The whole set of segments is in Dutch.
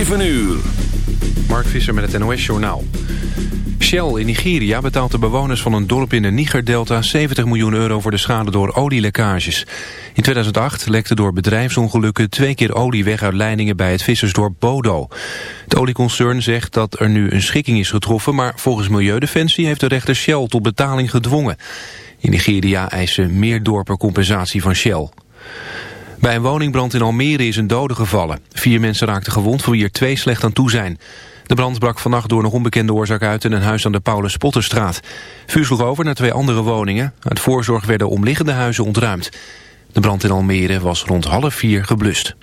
7 uur. Mark Visser met het NOS-journaal. Shell in Nigeria betaalt de bewoners van een dorp in de Niger-delta 70 miljoen euro voor de schade door olielekkages. In 2008 lekte door bedrijfsongelukken twee keer olie weg uit leidingen bij het vissersdorp Bodo. Het olieconcern zegt dat er nu een schikking is getroffen, maar volgens Milieudefensie heeft de rechter Shell tot betaling gedwongen. In Nigeria eisen meer dorpen compensatie van Shell. Bij een woningbrand in Almere is een dode gevallen. Vier mensen raakten gewond, voor wie er twee slecht aan toe zijn. De brand brak vannacht door nog onbekende oorzaak uit in een huis aan de Paulus Potterstraat. Vuur sloeg over naar twee andere woningen. Uit voorzorg werden omliggende huizen ontruimd. De brand in Almere was rond half vier geblust.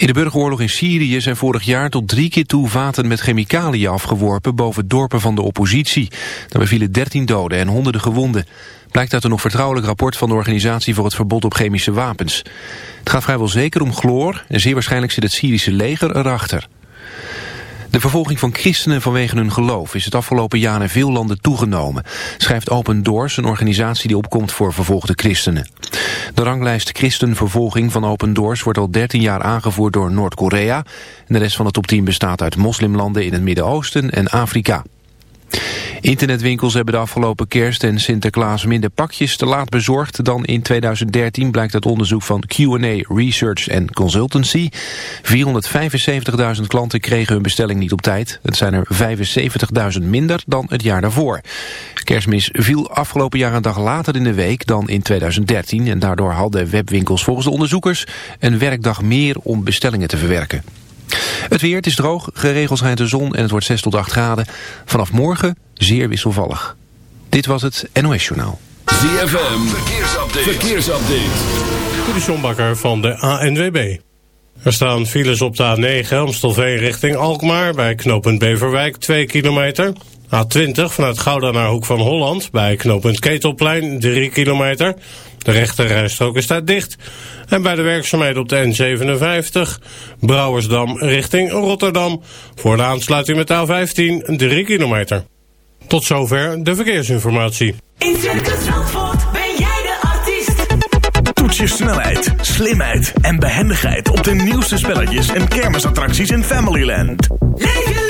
In de burgeroorlog in Syrië zijn vorig jaar tot drie keer toe vaten met chemicaliën afgeworpen boven dorpen van de oppositie. Daarbij vielen 13 doden en honderden gewonden. Blijkt uit een nog vertrouwelijk rapport van de Organisatie voor het Verbod op Chemische Wapens. Het gaat vrijwel zeker om chloor en zeer waarschijnlijk zit het Syrische leger erachter. De vervolging van christenen vanwege hun geloof is het afgelopen jaar in veel landen toegenomen, schrijft Open Doors, een organisatie die opkomt voor vervolgde christenen. De ranglijst christenvervolging van Open Doors wordt al 13 jaar aangevoerd door Noord-Korea de rest van de top 10 bestaat uit moslimlanden in het Midden-Oosten en Afrika. Internetwinkels hebben de afgelopen kerst en Sinterklaas minder pakjes te laat bezorgd dan in 2013, blijkt uit onderzoek van Q&A Research and Consultancy. 475.000 klanten kregen hun bestelling niet op tijd. Het zijn er 75.000 minder dan het jaar daarvoor. Kerstmis viel afgelopen jaar een dag later in de week dan in 2013 en daardoor hadden webwinkels volgens de onderzoekers een werkdag meer om bestellingen te verwerken. Het weer, het is droog, geregeld schijnt de zon en het wordt 6 tot 8 graden. Vanaf morgen zeer wisselvallig. Dit was het NOS Journaal. ZFM, verkeersupdate. verkeersupdate. De van de ANWB. Er staan files op de A9 Amstelveen richting Alkmaar... bij knooppunt Beverwijk 2 kilometer... A20 vanuit Gouda naar Hoek van Holland bij knooppunt Ketelplein 3 kilometer. De rechterrijstrook is daar dicht. En bij de werkzaamheden op de N57 Brouwersdam richting Rotterdam voor de aansluiting met de A15 3 kilometer. Tot zover de verkeersinformatie. In Circus Zandvoort ben jij de artiest. Toets je snelheid, slimheid en behendigheid op de nieuwste spelletjes en kermisattracties in Familyland. Leef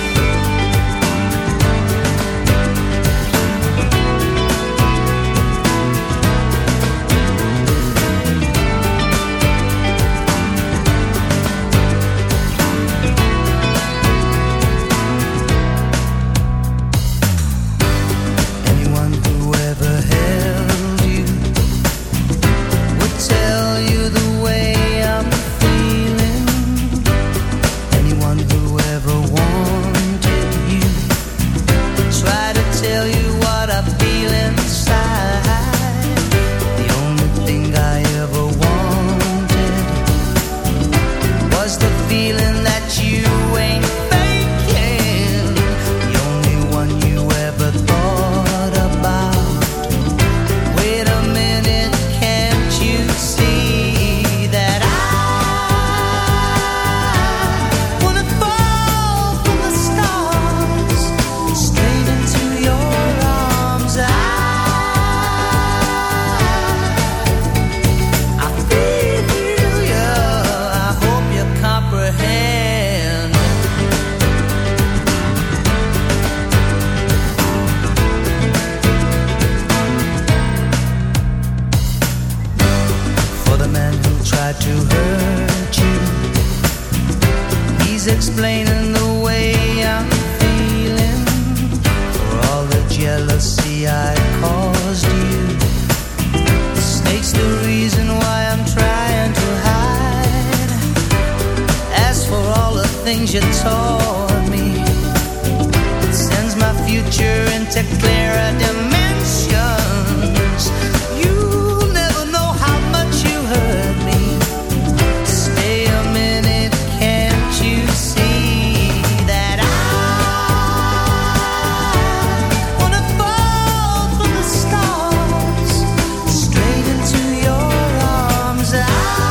I.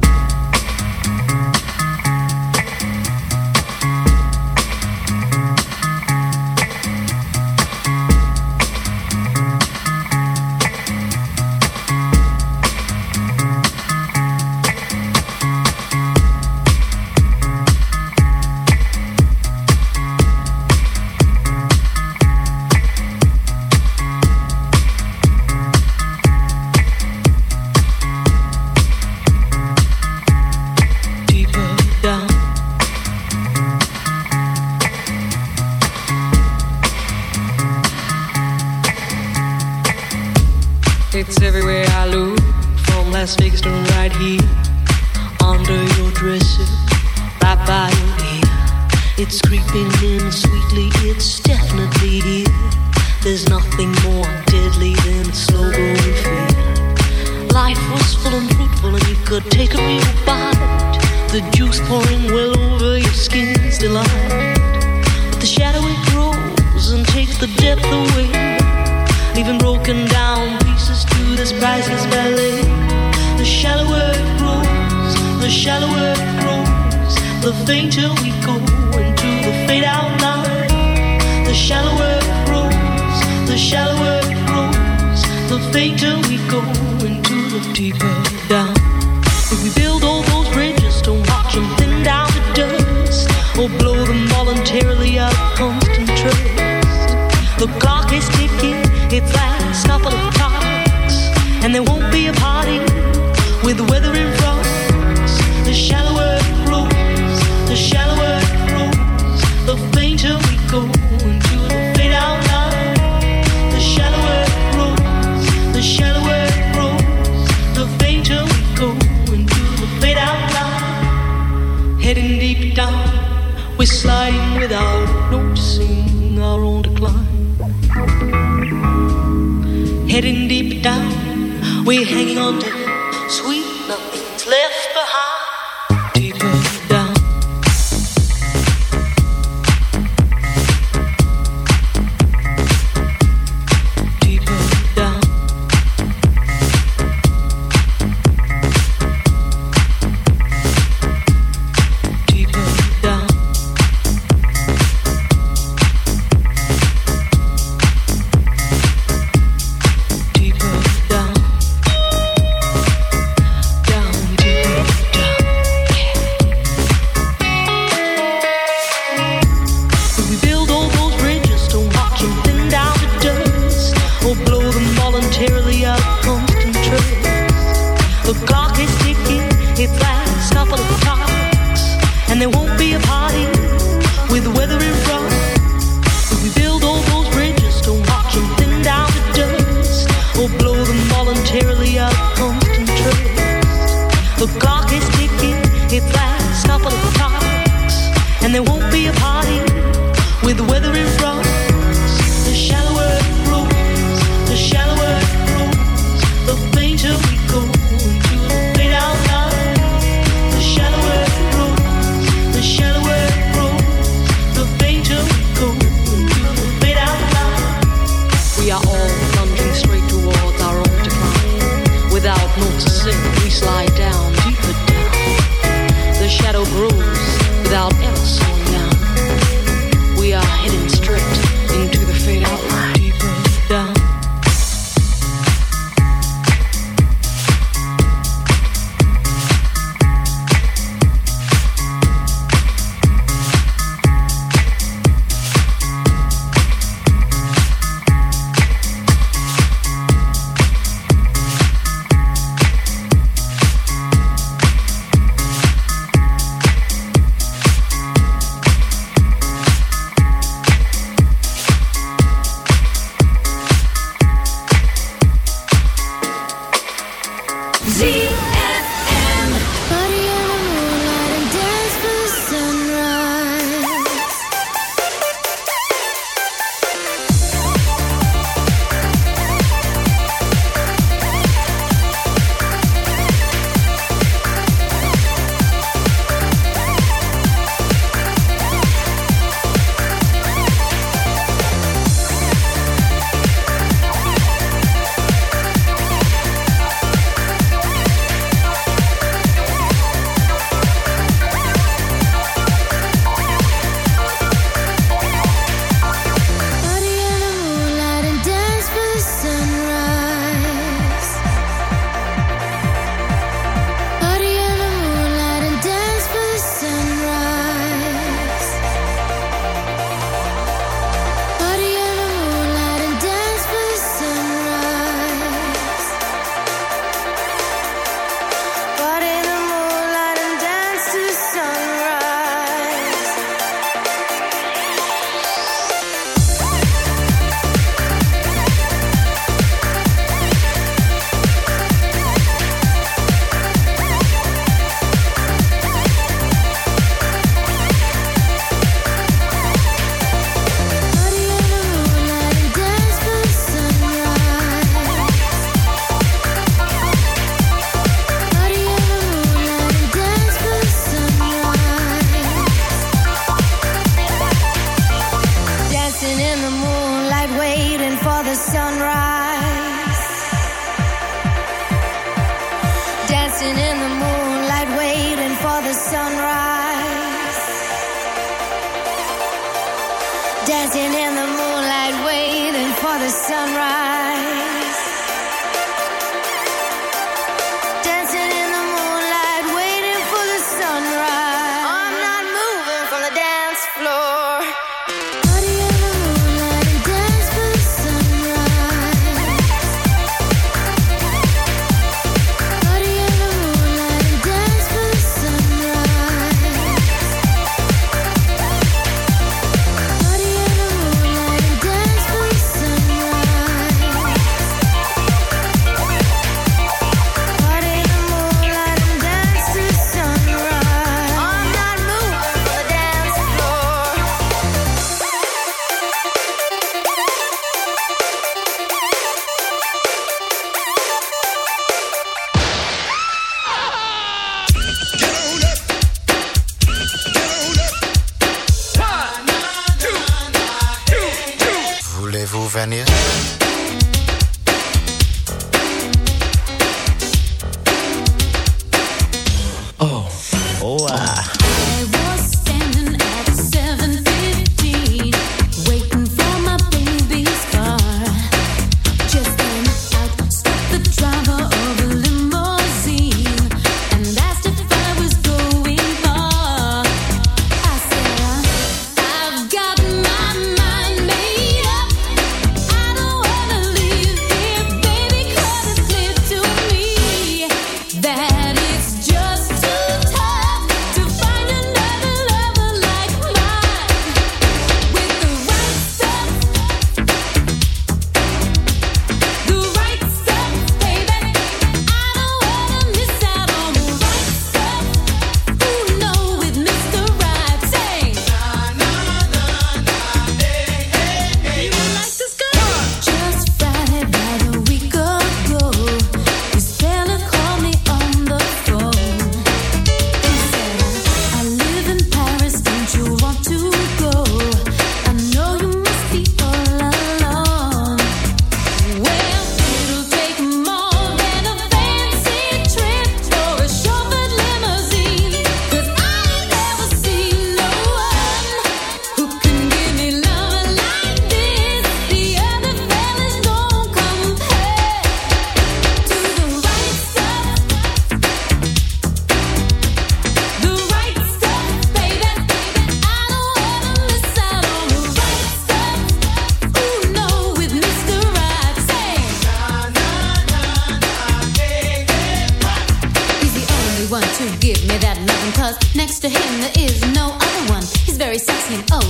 not to sing. We slide down.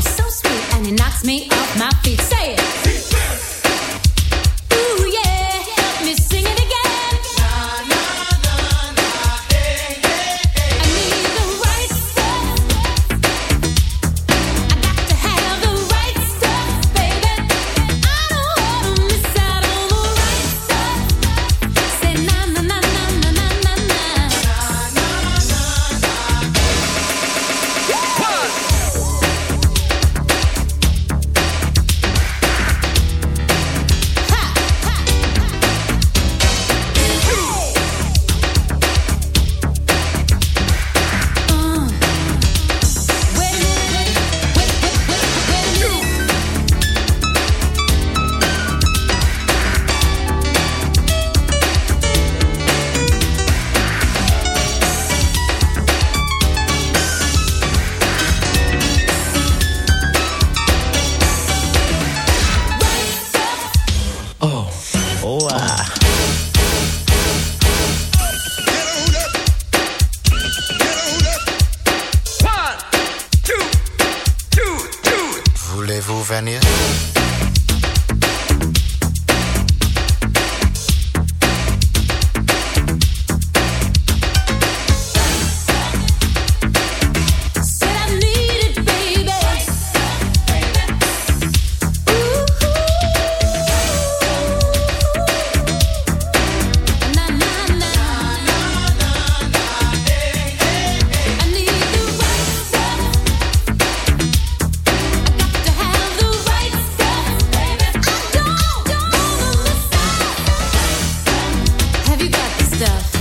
so sweet and it knocks me off my feet. Say it. stuff.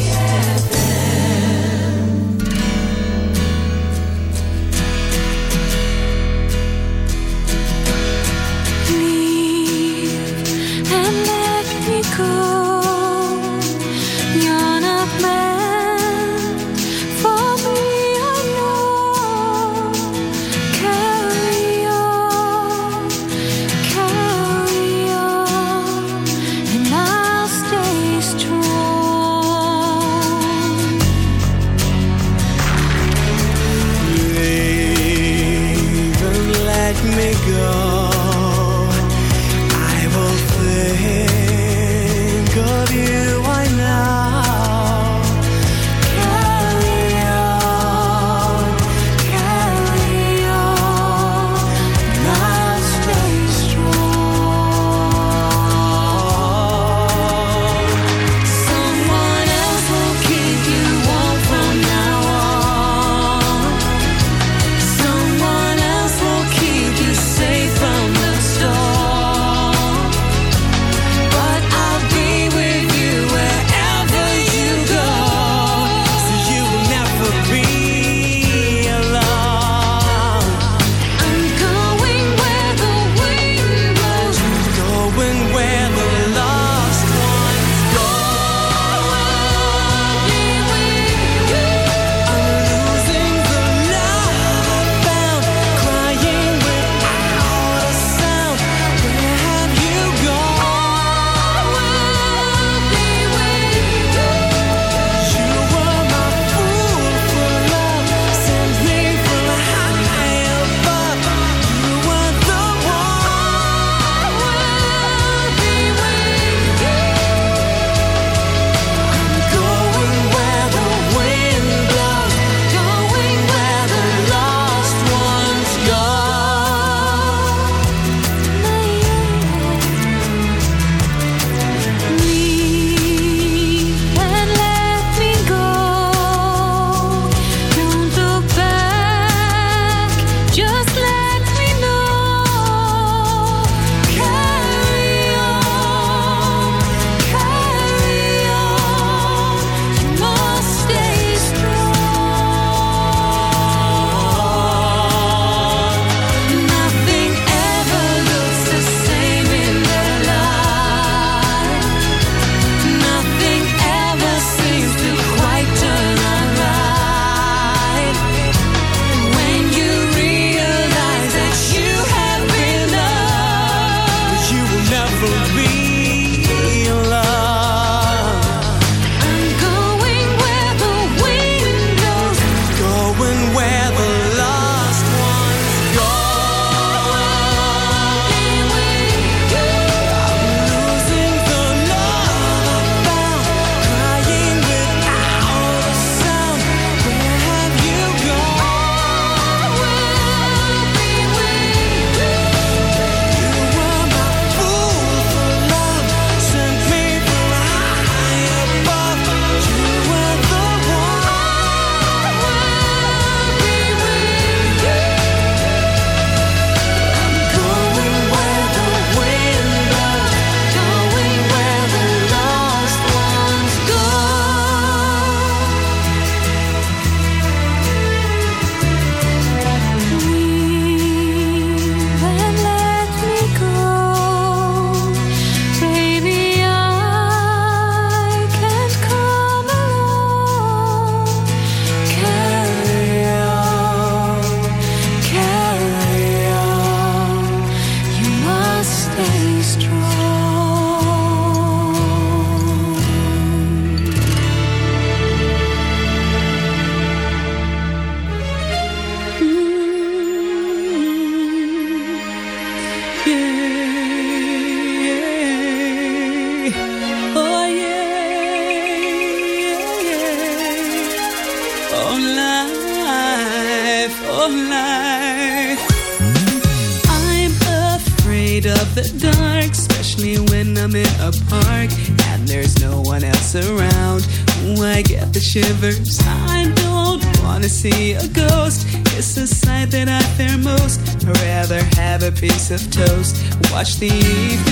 of toast. Watch the evening.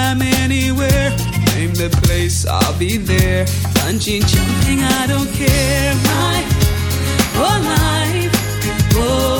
time, anywhere. Name the place, I'll be there. Punching, jumping, I don't care. My whole life, whoa.